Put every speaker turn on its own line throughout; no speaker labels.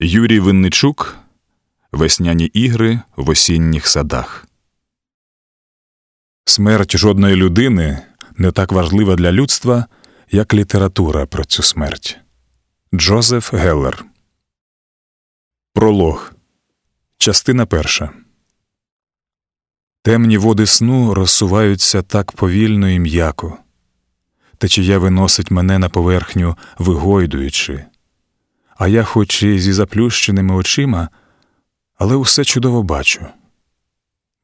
Юрій Винничук Весняні ігри в осінніх садах. Смерть жодної людини не так важлива для людства, як література про цю смерть. Джозеф Геллер. Пролог. Частина перша. Темні води сну розсуваються так повільно і м'яко. Течія виносить мене на поверхню, вигойдуючи а я, хоч і зі заплющеними очима, але усе чудово бачу.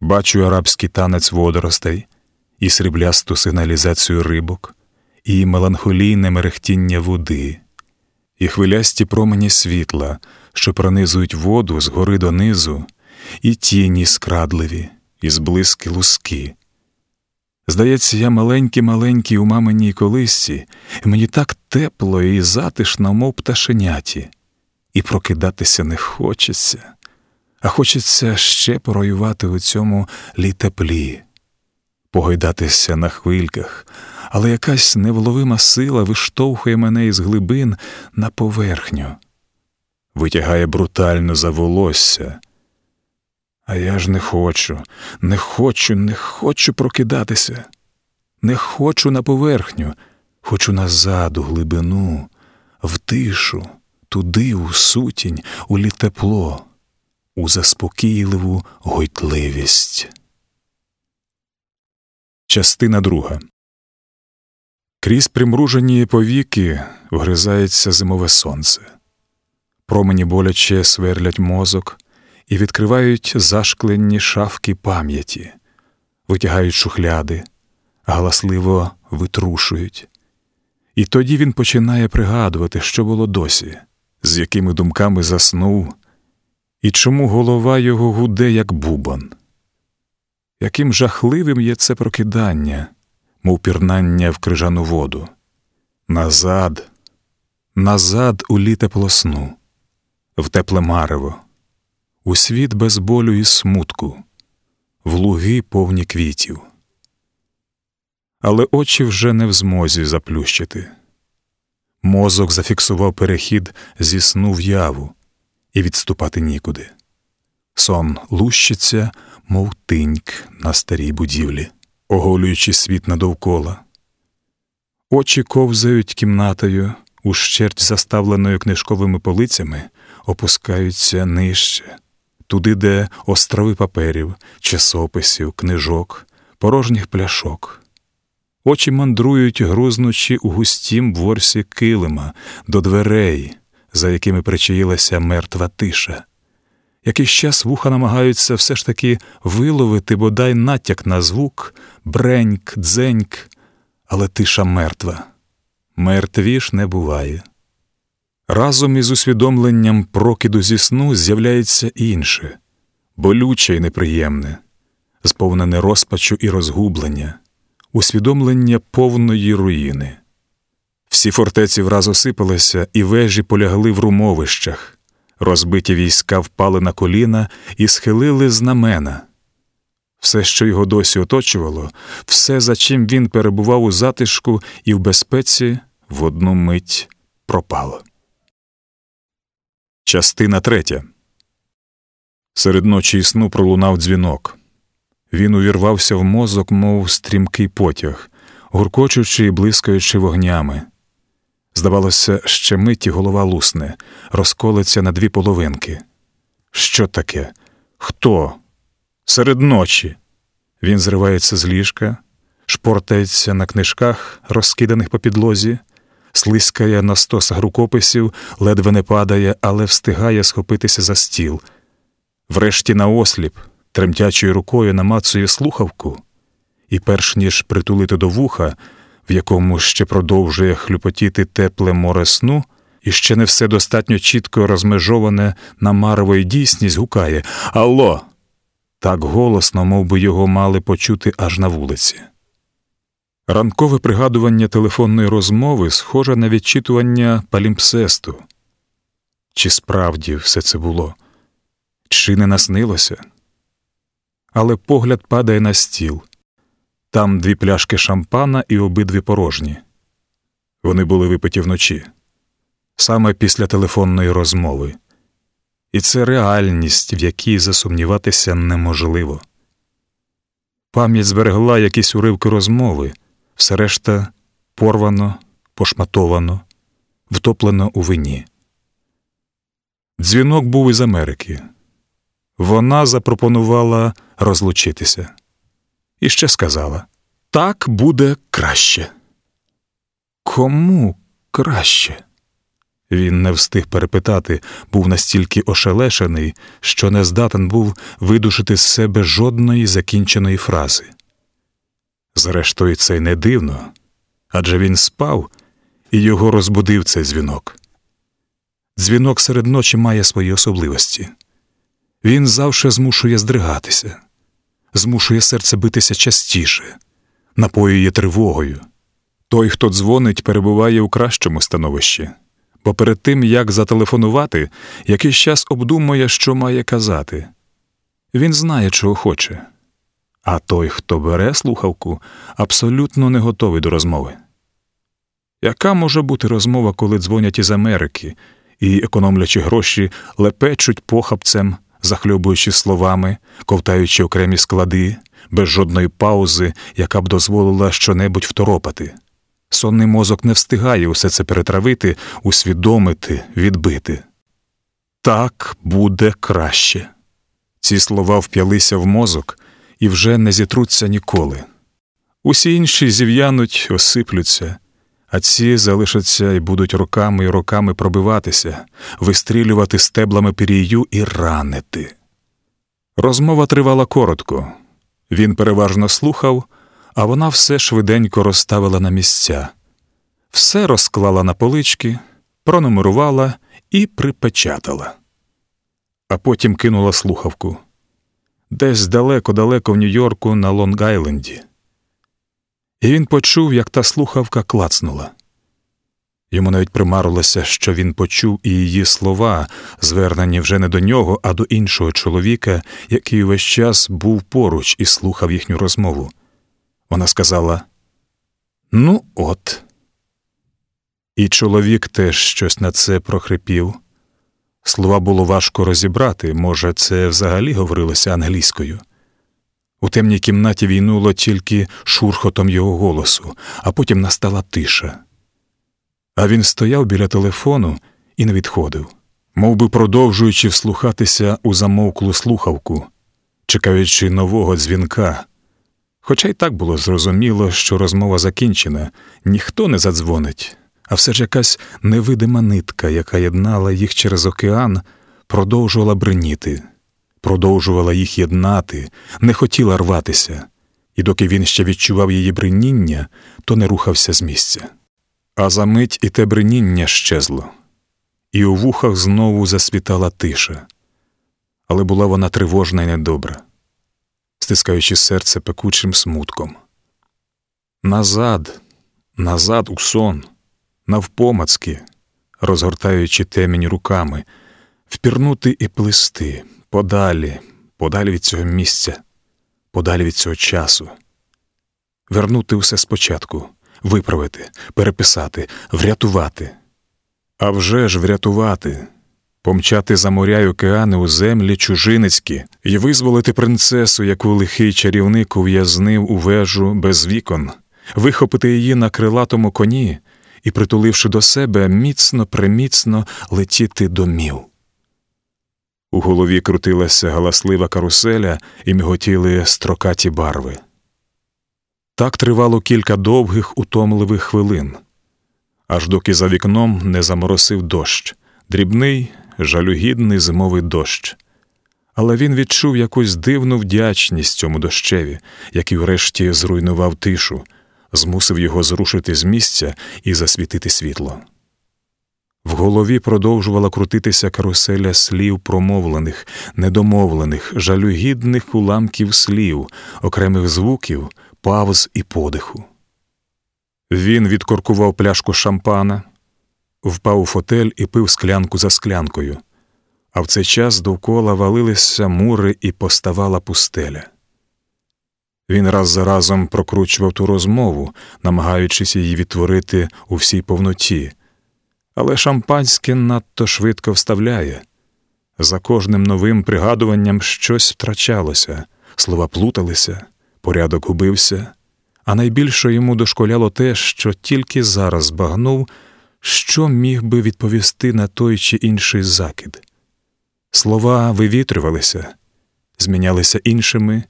Бачу арабський танець водоростей, і сріблясту сигналізацію рибок, і меланхолійне мерехтіння води, і хвилясті промені світла, що пронизують воду з гори донизу, і тіні скрадливі, і зблиски луски. Здається, я маленький маленький у маминій колисці, і мені так тепло і затишно, мов пташеняті, і прокидатися не хочеться, а хочеться ще пороювати у цьому літеплі, погойдатися на хвильках, але якась невловима сила виштовхує мене із глибин на поверхню, витягає брутально за волосся. А я ж не хочу, не хочу, не хочу прокидатися, не хочу на поверхню, хочу назад, у глибину, в тишу, туди, у сутінь, у літепло, у заспокійливу гойтливість. Частина друга. Крізь примружені повіки вгризається зимове сонце. Промені боляче сверлять мозок і відкривають зашклені шафки пам'яті, витягають шухляди, галасливо витрушують. І тоді він починає пригадувати, що було досі, з якими думками заснув, і чому голова його гуде, як бубон. Яким жахливим є це прокидання, мов пірнання в крижану воду, назад, назад у літе полосну, в тепле марево у світ без болю і смутку, в луги повні квітів. Але очі вже не в змозі заплющити. Мозок зафіксував перехід зі сну в яву, і відступати нікуди. Сон лущиться, мов тиньк на старій будівлі, оголюючи світ надовкола. Очі ковзають кімнатою, ущерть заставленою книжковими полицями, опускаються нижче, туди, де острови паперів, часописів, книжок, порожніх пляшок. Очі мандрують, грузнучи у густім ворсі килима до дверей, за якими причаїлася мертва тиша. Якийсь час вуха намагаються все ж таки виловити бодай натяк на звук, бреньк, дзеньк, але тиша мертва. Мертвіш не буває. Разом із усвідомленням прокиду зі сну з'являється інше, болюче й неприємне, сповнене розпачу і розгублення, усвідомлення повної руїни. Всі фортеці враз осипалися, і вежі полягли в румовищах, розбиті війська впали на коліна і схилили знамена. Все, що його досі оточувало, все, за чим він перебував у затишку і в безпеці, в одну мить пропало. Частина третя. Серед ночі і сну пролунав дзвінок. Він увірвався в мозок, мов стрімкий потяг, гуркочучи і блискаючи вогнями. Здавалося, ще миті голова лусне, розколиться на дві половинки. Що таке? Хто? Серед ночі. Він зривається з ліжка, шпортається на книжках, розкиданих по підлозі слизькає на стосах рукописів, ледве не падає, але встигає схопитися за стіл. Врешті наосліп, тремтячою рукою намацує слухавку, і, перш ніж притулити до вуха, в якому ще продовжує хлюпотіти тепле море сну, і ще не все достатньо чітко розмежоване на марвою дійсність, гукає Алло! Так голосно, мов би його мали почути аж на вулиці. Ранкове пригадування телефонної розмови схоже на відчитування палімпсесту. Чи справді все це було, чи не наснилося? Але погляд падає на стіл там дві пляшки шампана і обидві порожні. Вони були випиті вночі, саме після телефонної розмови, І це реальність, в якій засумніватися неможливо. Пам'ять зберегла якісь уривки розмови, все решта порвано, пошматовано, втоплено у вині. Дзвінок був із Америки. Вона запропонувала розлучитися і ще сказала так буде краще. Кому краще? Він не встиг перепитати, був настільки ошелешений, що не здатен був видушити з себе жодної закінченої фрази. Зрештою, це не дивно адже він спав і його розбудив цей дзвінок. Дзвінок серед ночі має свої особливості. Він завше змушує здригатися, змушує серце битися частіше, напоює тривогою. Той, хто дзвонить, перебуває у кращому становищі, бо перед тим, як зателефонувати, якийсь час обдумує, що має казати. Він знає, чого хоче. А той, хто бере слухавку, абсолютно не готовий до розмови. Яка може бути розмова, коли дзвонять із Америки і, економлячи гроші, лепечуть похапцем, захльобуючи словами, ковтаючи окремі склади, без жодної паузи, яка б дозволила щонебудь второпати? Сонний мозок не встигає усе це перетравити, усвідомити, відбити. Так буде краще. Ці слова вп'ялися в мозок і вже не зітруться ніколи. Усі інші зів'януть, осиплються, а ці залишаться і будуть роками і роками пробиватися, вистрілювати стеблами пірію і ранити. Розмова тривала коротко. Він переважно слухав, а вона все швиденько розставила на місця, все розклала на полички, пронумерувала і припечатала, а потім кинула слухавку десь далеко-далеко в Нью-Йорку на Лонг-Айленді. І він почув, як та слухавка клацнула. Йому навіть примарилося, що він почув і її слова, звернені вже не до нього, а до іншого чоловіка, який увесь час був поруч і слухав їхню розмову. Вона сказала: Ну, от. І чоловік теж щось на це прохрипів. Слова було важко розібрати, може, це взагалі говорилося англійською. У темній кімнаті війнуло тільки шурхотом його голосу, а потім настала тиша. А він стояв біля телефону і не відходив, мов би продовжуючи вслухатися у замовклу слухавку, чекаючи нового дзвінка. Хоча й так було зрозуміло, що розмова закінчена, ніхто не задзвонить, а все ж якась невидима нитка, яка єднала їх через океан, продовжувала бреніти, продовжувала їх єднати, не хотіла рватися, і доки він ще відчував її бриніння, то не рухався з місця. А за мить і те бриніння щезло, і у вухах знову засвітала тиша, але була вона тривожна і недобра, стискаючи серце пекучим смутком. Назад, назад у сон, навпомацки, розгортаючи темінь руками, впірнути і плисти подалі, подалі від цього місця, подалі від цього часу, вернути усе спочатку виправити, переписати, врятувати. А вже ж врятувати, помчати за моря й океани у землі чужиницькі і визволити принцесу, яку лихий чарівник ув'язнив у вежу без вікон, вихопити її на крилатому коні і, притуливши до себе, міцно приміцно летіти домів. У голові крутилася галаслива каруселя і міготіли строкаті барви. Так тривало кілька довгих, утомливих хвилин, аж доки за вікном не заморосив дощ, дрібний, жалюгідний зимовий дощ. Але він відчув якусь дивну вдячність цьому дощеві, який врешті зруйнував тишу, змусив його зрушити з місця і засвітити світло. В голові продовжувала крутитися каруселя слів промовлених, недомовлених, жалюгідних уламків слів, окремих звуків, павз і подиху. Він відкоркував пляшку шампана, впав у фотель і пив склянку за склянкою, а в цей час довкола валилися мури і поставала пустеля. Він раз за разом прокручував ту розмову, намагаючись її відтворити у всій повноті, але шампанське надто швидко вставляє. За кожним новим пригадуванням щось втрачалося, слова плуталися, порядок губився, а найбільше йому дошколяло те, що тільки зараз збагнув, що міг би відповісти на той чи інший закид. Слова вивітрювалися, змінялися іншими,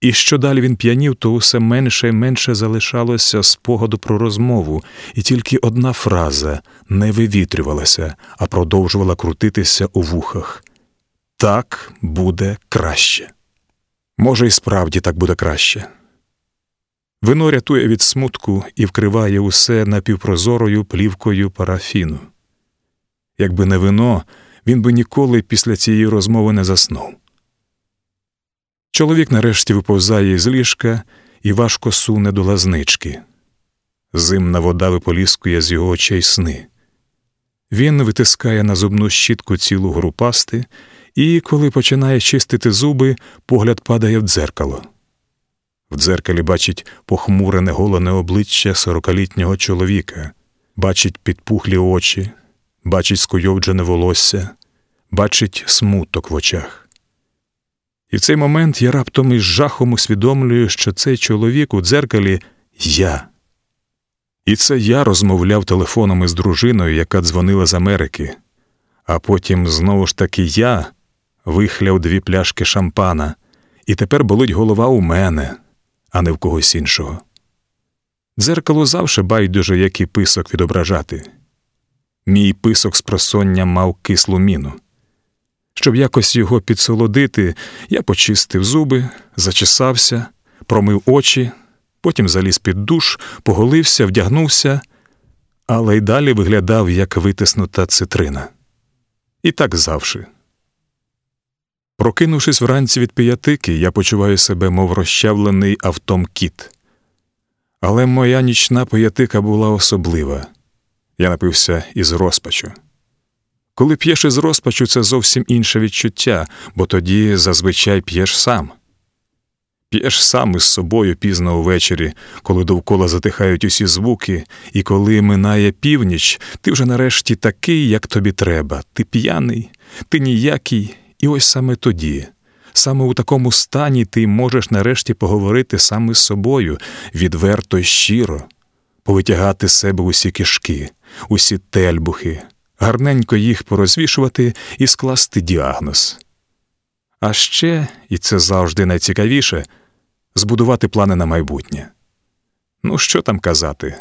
і що далі він п'янів, то усе менше і менше залишалося спогаду про розмову, і тільки одна фраза не вивітрювалася, а продовжувала крутитися у вухах. Так буде краще. Може, і справді так буде краще. Вино рятує від смутку і вкриває усе напівпрозорою плівкою парафіну. Якби не вино, він би ніколи після цієї розмови не заснув. Чоловік нарешті виповзає з ліжка і важко суне до лазнички. Зимна вода виполіскує з його очей сни. Він витискає на зубну щітку цілу гру пасти, і, коли починає чистити зуби, погляд падає в дзеркало. В дзеркалі бачить похмурене голене обличчя сорокалітнього чоловіка, бачить підпухлі очі, бачить скуйовджене волосся, бачить смуток в очах. І в цей момент я раптом із жахом усвідомлюю, що цей чоловік у дзеркалі я. І це я розмовляв телефоном із дружиною, яка дзвонила з Америки, а потім знову ж таки я вихляв дві пляшки шампана, і тепер болить голова у мене, а не в когось іншого. Дзеркало завше байдуже, який писок відображати. Мій писок з просоння мав кислу міну. Щоб якось його підсолодити, я почистив зуби, зачесався, промив очі, потім заліз під душ, поголився, вдягнувся, але й далі виглядав, як витиснута цитрина. І так завжди. Прокинувшись вранці від п'ятики, я почуваю себе, мов розчавлений автом кіт. Але моя нічна п'ятика була особлива. Я напився із розпачу. Коли п'єш із розпачу, це зовсім інше відчуття, бо тоді зазвичай п'єш сам. П'єш сам із собою пізно увечері, коли довкола затихають усі звуки, і коли минає північ, ти вже нарешті такий, як тобі треба. Ти п'яний, ти ніякий, і ось саме тоді, саме у такому стані ти можеш нарешті поговорити саме з собою відверто й щиро, повитягати з себе усі кишки, усі тельбухи гарненько їх порозвішувати і скласти діагноз. А ще, і це завжди найцікавіше, збудувати плани на майбутнє. Ну, що там казати?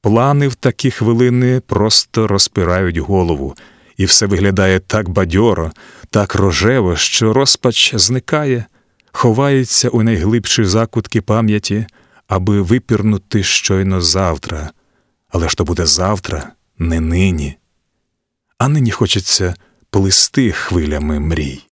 Плани в такі хвилини просто розпирають голову, і все виглядає так бадьоро, так рожево, що розпач зникає, ховається у найглибші закутки пам'яті, аби випірнути щойно завтра. Але ж то буде завтра, не нині а нині хочеться плисти хвилями мрій.